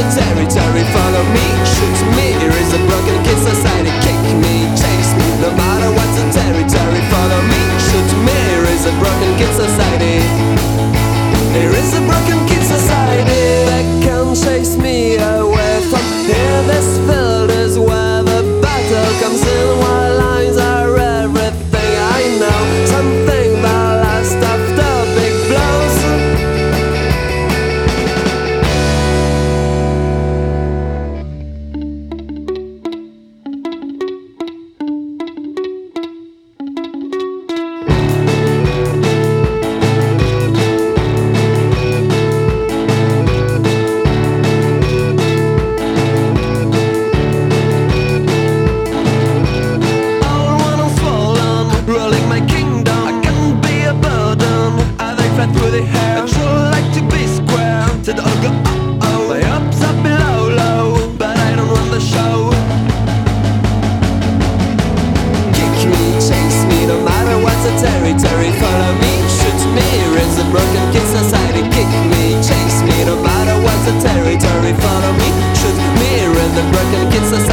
a territory for the broken kid society.